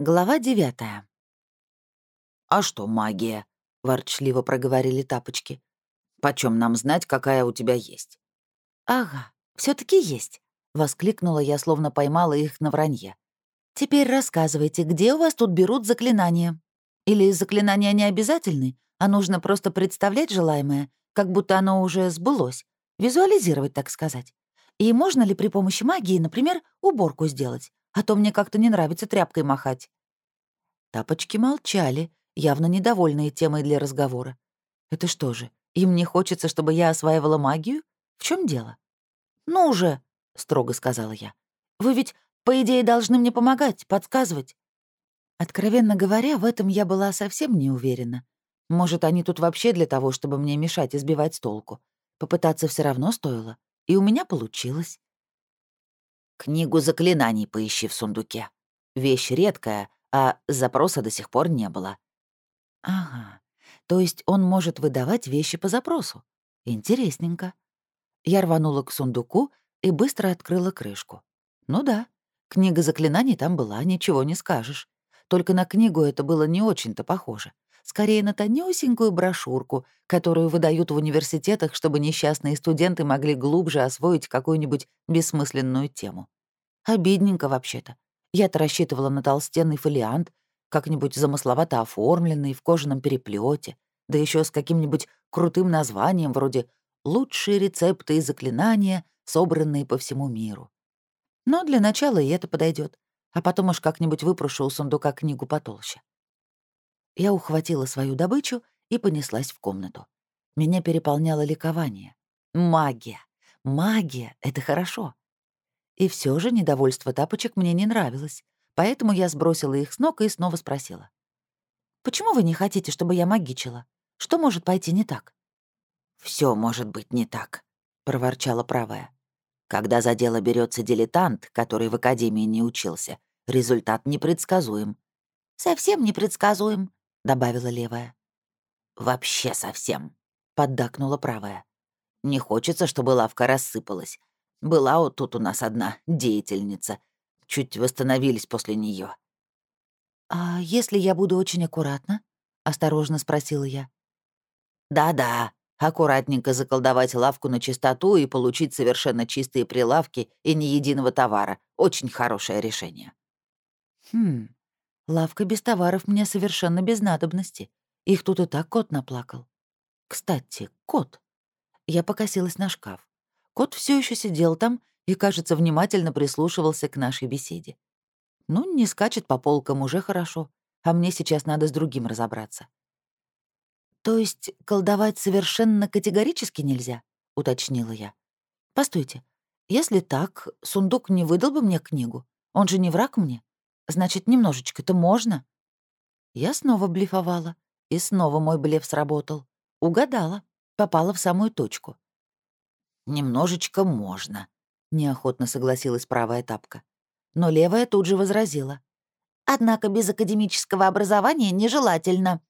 Глава девятая. «А что магия?» — ворчливо проговорили тапочки. «Почем нам знать, какая у тебя есть?» «Ага, все таки есть», — воскликнула я, словно поймала их на вранье. «Теперь рассказывайте, где у вас тут берут заклинания? Или заклинания не обязательны, а нужно просто представлять желаемое, как будто оно уже сбылось, визуализировать, так сказать? И можно ли при помощи магии, например, уборку сделать? А то мне как-то не нравится тряпкой махать». Тапочки молчали, явно недовольные темой для разговора. «Это что же, им не хочется, чтобы я осваивала магию? В чем дело?» «Ну же», — строго сказала я. «Вы ведь, по идее, должны мне помогать, подсказывать». Откровенно говоря, в этом я была совсем не уверена. Может, они тут вообще для того, чтобы мне мешать и сбивать с толку. Попытаться все равно стоило. И у меня получилось. Книгу заклинаний поищи в сундуке. Вещь редкая, а запроса до сих пор не было. Ага, то есть он может выдавать вещи по запросу. Интересненько. Я рванула к сундуку и быстро открыла крышку. Ну да, книга заклинаний там была, ничего не скажешь. Только на книгу это было не очень-то похоже. Скорее на тонюсенькую брошюрку, которую выдают в университетах, чтобы несчастные студенты могли глубже освоить какую-нибудь бессмысленную тему. Обидненько вообще-то. Я-то рассчитывала на толстенный фолиант, как-нибудь замысловато оформленный, в кожаном переплете, да еще с каким-нибудь крутым названием вроде «Лучшие рецепты и заклинания, собранные по всему миру». Но для начала и это подойдет, а потом уж как-нибудь выпрошу у сундука книгу потолще. Я ухватила свою добычу и понеслась в комнату. Меня переполняло ликование. Магия! Магия — это хорошо. И все же недовольство тапочек мне не нравилось, поэтому я сбросила их с ног и снова спросила. «Почему вы не хотите, чтобы я магичила? Что может пойти не так?» Все может быть не так», — проворчала правая. «Когда за дело берется дилетант, который в академии не учился, результат непредсказуем». «Совсем непредсказуем», — добавила левая. «Вообще совсем», — поддакнула правая. «Не хочется, чтобы лавка рассыпалась. Была вот тут у нас одна деятельница. Чуть восстановились после нее. «А если я буду очень аккуратна?» — осторожно спросила я. «Да-да, аккуратненько заколдовать лавку на чистоту и получить совершенно чистые прилавки и ни единого товара. Очень хорошее решение». «Хм, лавка без товаров мне совершенно без надобности. Их тут и так кот наплакал. Кстати, кот. Я покосилась на шкаф. Кот все еще сидел там и, кажется, внимательно прислушивался к нашей беседе. Ну, не скачет по полкам уже хорошо, а мне сейчас надо с другим разобраться. «То есть колдовать совершенно категорически нельзя?» — уточнила я. «Постойте, если так, сундук не выдал бы мне книгу. Он же не враг мне. Значит, немножечко-то можно». Я снова блефовала, и снова мой блеф сработал. Угадала, попала в самую точку. «Немножечко можно», — неохотно согласилась правая тапка. Но левая тут же возразила. «Однако без академического образования нежелательно.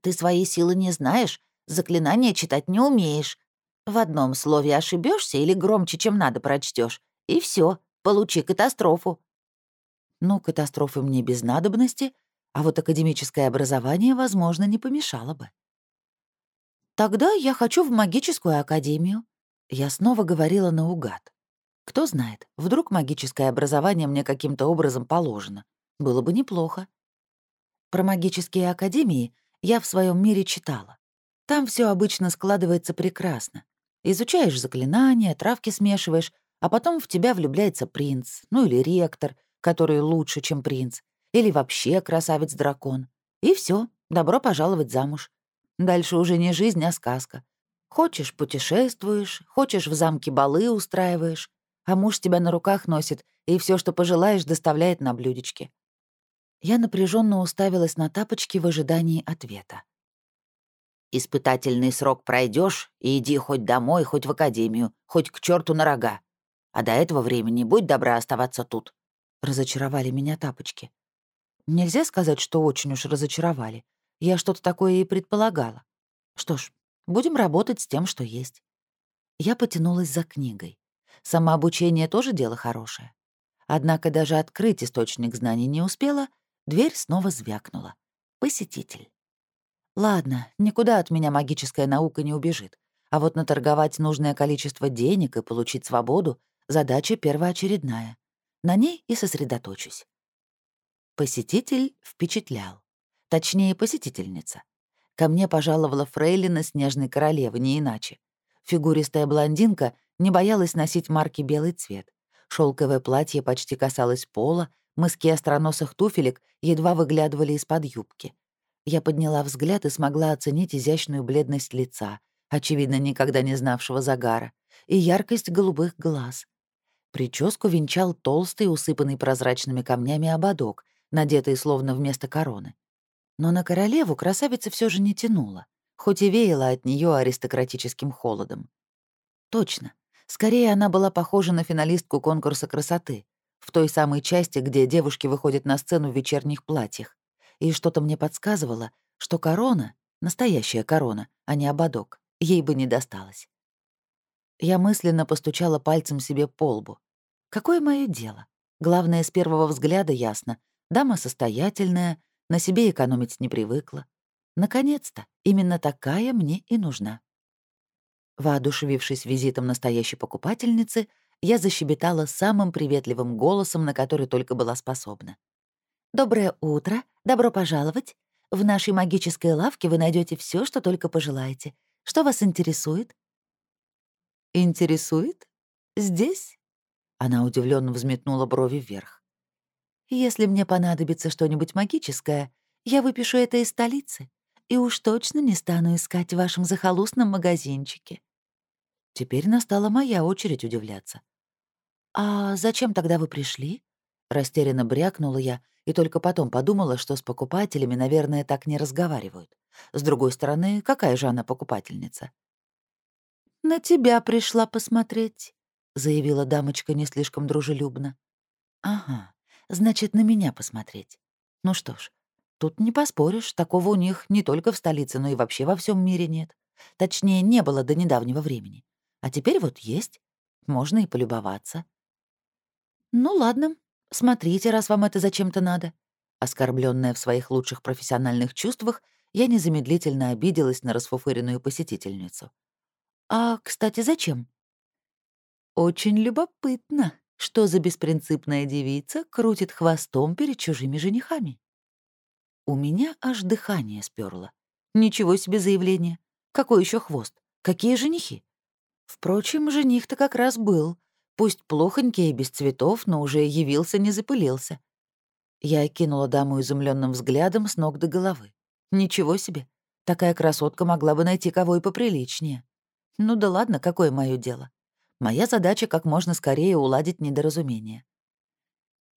Ты свои силы не знаешь, заклинания читать не умеешь. В одном слове ошибешься или громче, чем надо, прочтешь, и все, получи катастрофу». Ну, катастрофы мне без надобности, а вот академическое образование, возможно, не помешало бы. «Тогда я хочу в магическую академию», я снова говорила наугад. Кто знает, вдруг магическое образование мне каким-то образом положено. Было бы неплохо. Про магические академии я в своем мире читала. Там все обычно складывается прекрасно. Изучаешь заклинания, травки смешиваешь, а потом в тебя влюбляется принц, ну или ректор, который лучше, чем принц, или вообще красавец-дракон. И все, добро пожаловать замуж. Дальше уже не жизнь, а сказка. Хочешь — путешествуешь, хочешь — в замке балы устраиваешь, а муж тебя на руках носит и все, что пожелаешь, доставляет на блюдечке. Я напряженно уставилась на тапочки в ожидании ответа. «Испытательный срок пройдешь и иди хоть домой, хоть в академию, хоть к черту на рога. А до этого времени будь добра оставаться тут», — разочаровали меня тапочки. Нельзя сказать, что очень уж разочаровали. Я что-то такое и предполагала. Что ж, Будем работать с тем, что есть. Я потянулась за книгой. Самообучение тоже дело хорошее. Однако даже открыть источник знаний не успела, Дверь снова звякнула. Посетитель. Ладно, никуда от меня магическая наука не убежит. А вот наторговать нужное количество денег и получить свободу — задача первоочередная. На ней и сосредоточусь. Посетитель впечатлял. Точнее, посетительница. Ко мне пожаловала фрейлина Снежной Королевы, не иначе. Фигуристая блондинка не боялась носить марки белый цвет. Шелковое платье почти касалось пола, мыски остроносых туфелек едва выглядывали из-под юбки. Я подняла взгляд и смогла оценить изящную бледность лица, очевидно, никогда не знавшего загара, и яркость голубых глаз. Прическу венчал толстый, усыпанный прозрачными камнями ободок, надетый словно вместо короны. Но на королеву красавица все же не тянула, хоть и веяла от нее аристократическим холодом. Точно. Скорее, она была похожа на финалистку конкурса красоты, в той самой части, где девушки выходят на сцену в вечерних платьях. И что-то мне подсказывало, что корона, настоящая корона, а не ободок, ей бы не досталось. Я мысленно постучала пальцем себе по лбу. Какое мое дело? Главное, с первого взгляда ясно. Дама состоятельная, на себе экономить не привыкла. Наконец-то, именно такая мне и нужна. Воодушевившись визитом настоящей покупательницы, я защебетала самым приветливым голосом, на который только была способна. «Доброе утро, добро пожаловать. В нашей магической лавке вы найдете все, что только пожелаете. Что вас интересует?» «Интересует? Здесь?» Она удивленно взметнула брови вверх. «Если мне понадобится что-нибудь магическое, я выпишу это из столицы, и уж точно не стану искать в вашем захолустном магазинчике». Теперь настала моя очередь удивляться. «А зачем тогда вы пришли?» Растерянно брякнула я и только потом подумала, что с покупателями, наверное, так не разговаривают. С другой стороны, какая же она покупательница? «На тебя пришла посмотреть», — заявила дамочка не слишком дружелюбно. «Ага, значит, на меня посмотреть. Ну что ж, тут не поспоришь, такого у них не только в столице, но и вообще во всем мире нет. Точнее, не было до недавнего времени. А теперь вот есть. Можно и полюбоваться». «Ну ладно, смотрите, раз вам это зачем-то надо». Оскорбленная в своих лучших профессиональных чувствах, я незамедлительно обиделась на расфуфыренную посетительницу. «А, кстати, зачем?» «Очень любопытно, что за беспринципная девица крутит хвостом перед чужими женихами». У меня аж дыхание сперло. Ничего себе заявление. Какой еще хвост? Какие женихи? Впрочем, жених-то как раз был. Пусть плохонький и без цветов, но уже явился, не запылился. Я окинула даму изумленным взглядом с ног до головы. Ничего себе. Такая красотка могла бы найти кого и поприличнее. Ну да ладно, какое мое дело. Моя задача как можно скорее уладить недоразумение.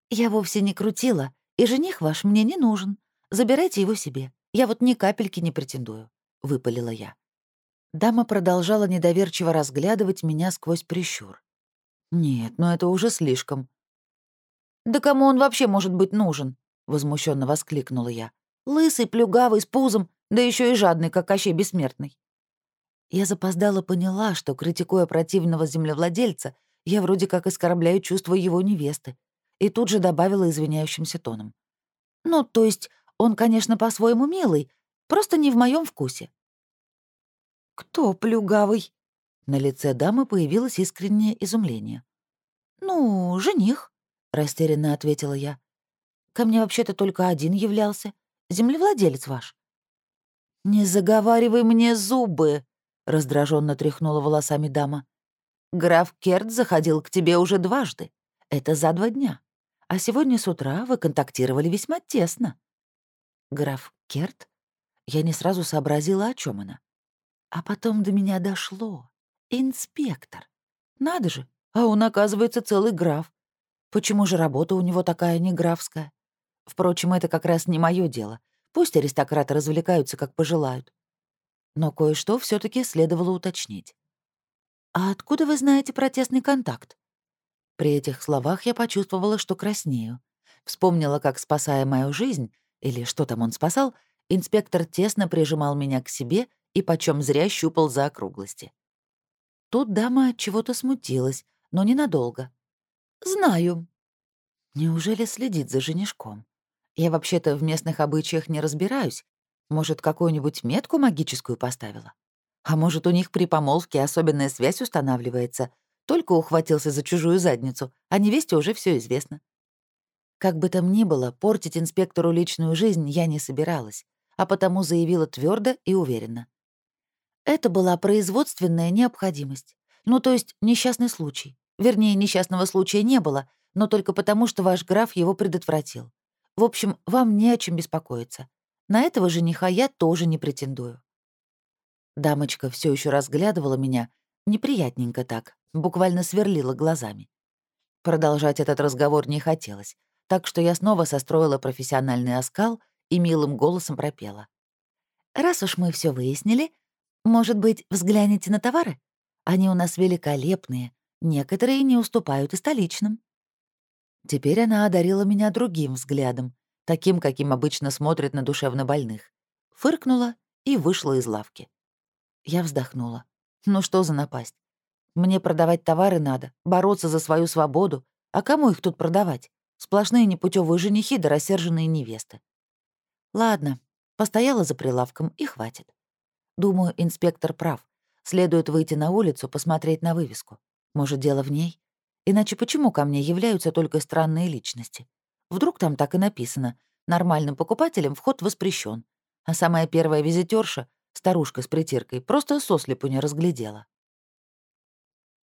Я вовсе не крутила, и жених ваш мне не нужен. Забирайте его себе. Я вот ни капельки не претендую», — выпалила я. Дама продолжала недоверчиво разглядывать меня сквозь прищур. «Нет, ну это уже слишком». «Да кому он вообще может быть нужен?» — возмущенно воскликнула я. «Лысый, плюгавый, с пузом, да еще и жадный, как Кощей Бессмертный». Я запоздала поняла, что, критикуя противного землевладельца, я вроде как оскорбляю чувства его невесты, и тут же добавила извиняющимся тоном. «Ну, то есть он, конечно, по-своему милый, просто не в моем вкусе». «Кто плюгавый?» На лице дамы появилось искреннее изумление. «Ну, жених», — растерянно ответила я. «Ко мне вообще-то только один являлся. Землевладелец ваш». «Не заговаривай мне зубы», — раздраженно тряхнула волосами дама. «Граф Керт заходил к тебе уже дважды. Это за два дня. А сегодня с утра вы контактировали весьма тесно». «Граф Керт?» Я не сразу сообразила, о чем она. А потом до меня дошло. Инспектор. Надо же, а он, оказывается, целый граф. Почему же работа у него такая не графская? Впрочем, это как раз не мое дело. Пусть аристократы развлекаются, как пожелают но кое-что все таки следовало уточнить. «А откуда вы знаете про тесный контакт?» При этих словах я почувствовала, что краснею. Вспомнила, как, спасая мою жизнь, или что там он спасал, инспектор тесно прижимал меня к себе и почем зря щупал за округлости. Тут дама от чего-то смутилась, но ненадолго. «Знаю». Неужели следит за женишком? Я вообще-то в местных обычаях не разбираюсь. Может, какую-нибудь метку магическую поставила? А может, у них при помолвке особенная связь устанавливается. Только ухватился за чужую задницу, а невесте уже все известно. Как бы там ни было, портить инспектору личную жизнь я не собиралась, а потому заявила твердо и уверенно. Это была производственная необходимость. Ну, то есть несчастный случай. Вернее, несчастного случая не было, но только потому, что ваш граф его предотвратил. В общем, вам не о чем беспокоиться. На этого жениха я тоже не претендую. Дамочка все еще разглядывала меня, неприятненько так, буквально сверлила глазами. Продолжать этот разговор не хотелось, так что я снова состроила профессиональный оскал и милым голосом пропела. «Раз уж мы все выяснили, может быть, взгляните на товары? Они у нас великолепные, некоторые не уступают и столичным». Теперь она одарила меня другим взглядом, таким, каким обычно смотрят на душевнобольных. Фыркнула и вышла из лавки. Я вздохнула. Ну что за напасть? Мне продавать товары надо, бороться за свою свободу. А кому их тут продавать? Сплошные непутевые женихи да рассерженные невесты. Ладно, постояла за прилавком и хватит. Думаю, инспектор прав. Следует выйти на улицу, посмотреть на вывеску. Может, дело в ней? Иначе почему ко мне являются только странные личности? Вдруг там так и написано «Нормальным покупателям вход воспрещен, а самая первая визитерша, старушка с притиркой, просто сослепу не разглядела.